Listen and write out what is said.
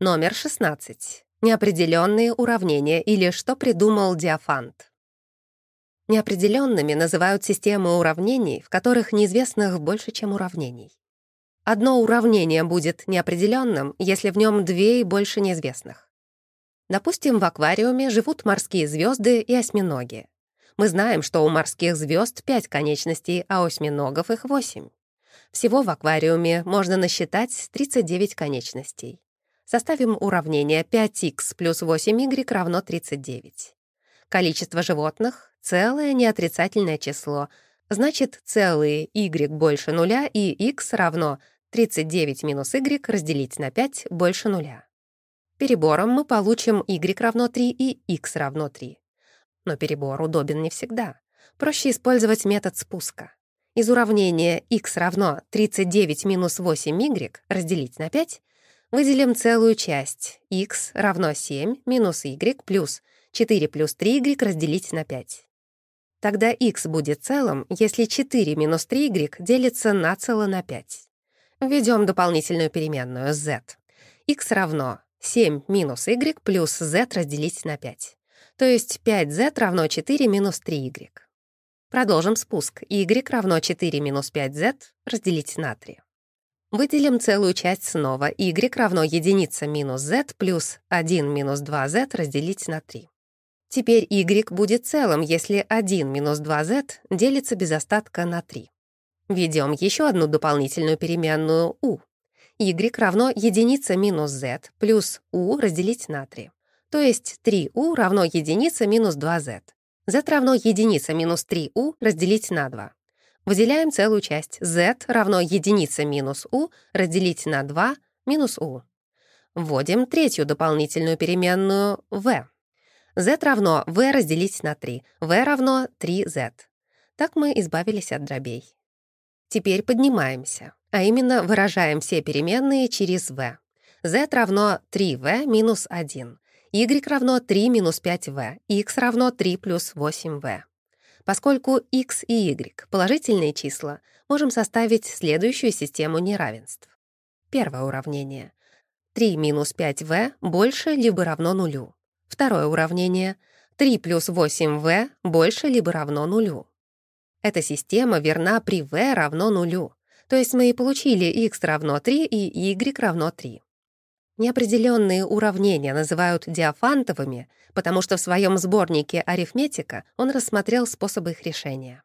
Номер 16. Неопределенные уравнения или что придумал Диофант. Неопределенными называют системы уравнений, в которых неизвестных больше, чем уравнений. Одно уравнение будет неопределенным, если в нем две и больше неизвестных. Допустим, в аквариуме живут морские звезды и осьминоги. Мы знаем, что у морских звезд пять конечностей, а у осьминогов их восемь. Всего в аквариуме можно насчитать 39 конечностей. Составим уравнение 5х плюс 8y равно 39. Количество животных — целое неотрицательное число, значит, целые y больше нуля и x равно 39 минус y разделить на 5 больше нуля. Перебором мы получим y равно 3 и x равно 3. Но перебор удобен не всегда. Проще использовать метод спуска. Из уравнения x равно 39 минус 8y разделить на 5 Выделим целую часть. x равно 7 минус y плюс 4 плюс 3y разделить на 5. Тогда x будет целым, если 4 минус 3y делится на цело на 5. Введем дополнительную переменную z. x равно 7 минус y плюс z разделить на 5. То есть 5z равно 4 минус 3y. Продолжим спуск. y равно 4 минус 5z разделить на 3. Выделим целую часть снова. y равно единица минус z плюс 1 минус 2z разделить на 3. Теперь y будет целым, если 1 минус 2z делится без остатка на 3. Введем еще одну дополнительную переменную u. y равно единица минус z плюс u разделить на 3. То есть 3u равно единица минус 2z. z равно единица минус 3u разделить на 2. Выделяем целую часть. z равно единице минус u разделить на 2 минус u. Вводим третью дополнительную переменную v. z равно v разделить на 3. v равно 3z. Так мы избавились от дробей. Теперь поднимаемся, а именно выражаем все переменные через v. z равно 3v минус 1, y равно 3 минус 5v, x равно 3 плюс 8v. Поскольку x и y — положительные числа, можем составить следующую систему неравенств. Первое уравнение. 3 минус 5v больше либо равно нулю. Второе уравнение. 3 плюс 8v больше либо равно нулю. Эта система верна при v равно нулю. То есть мы и получили x равно 3 и y равно 3. Неопределенные уравнения называют диафантовыми, потому что в своем сборнике «Арифметика» он рассмотрел способы их решения.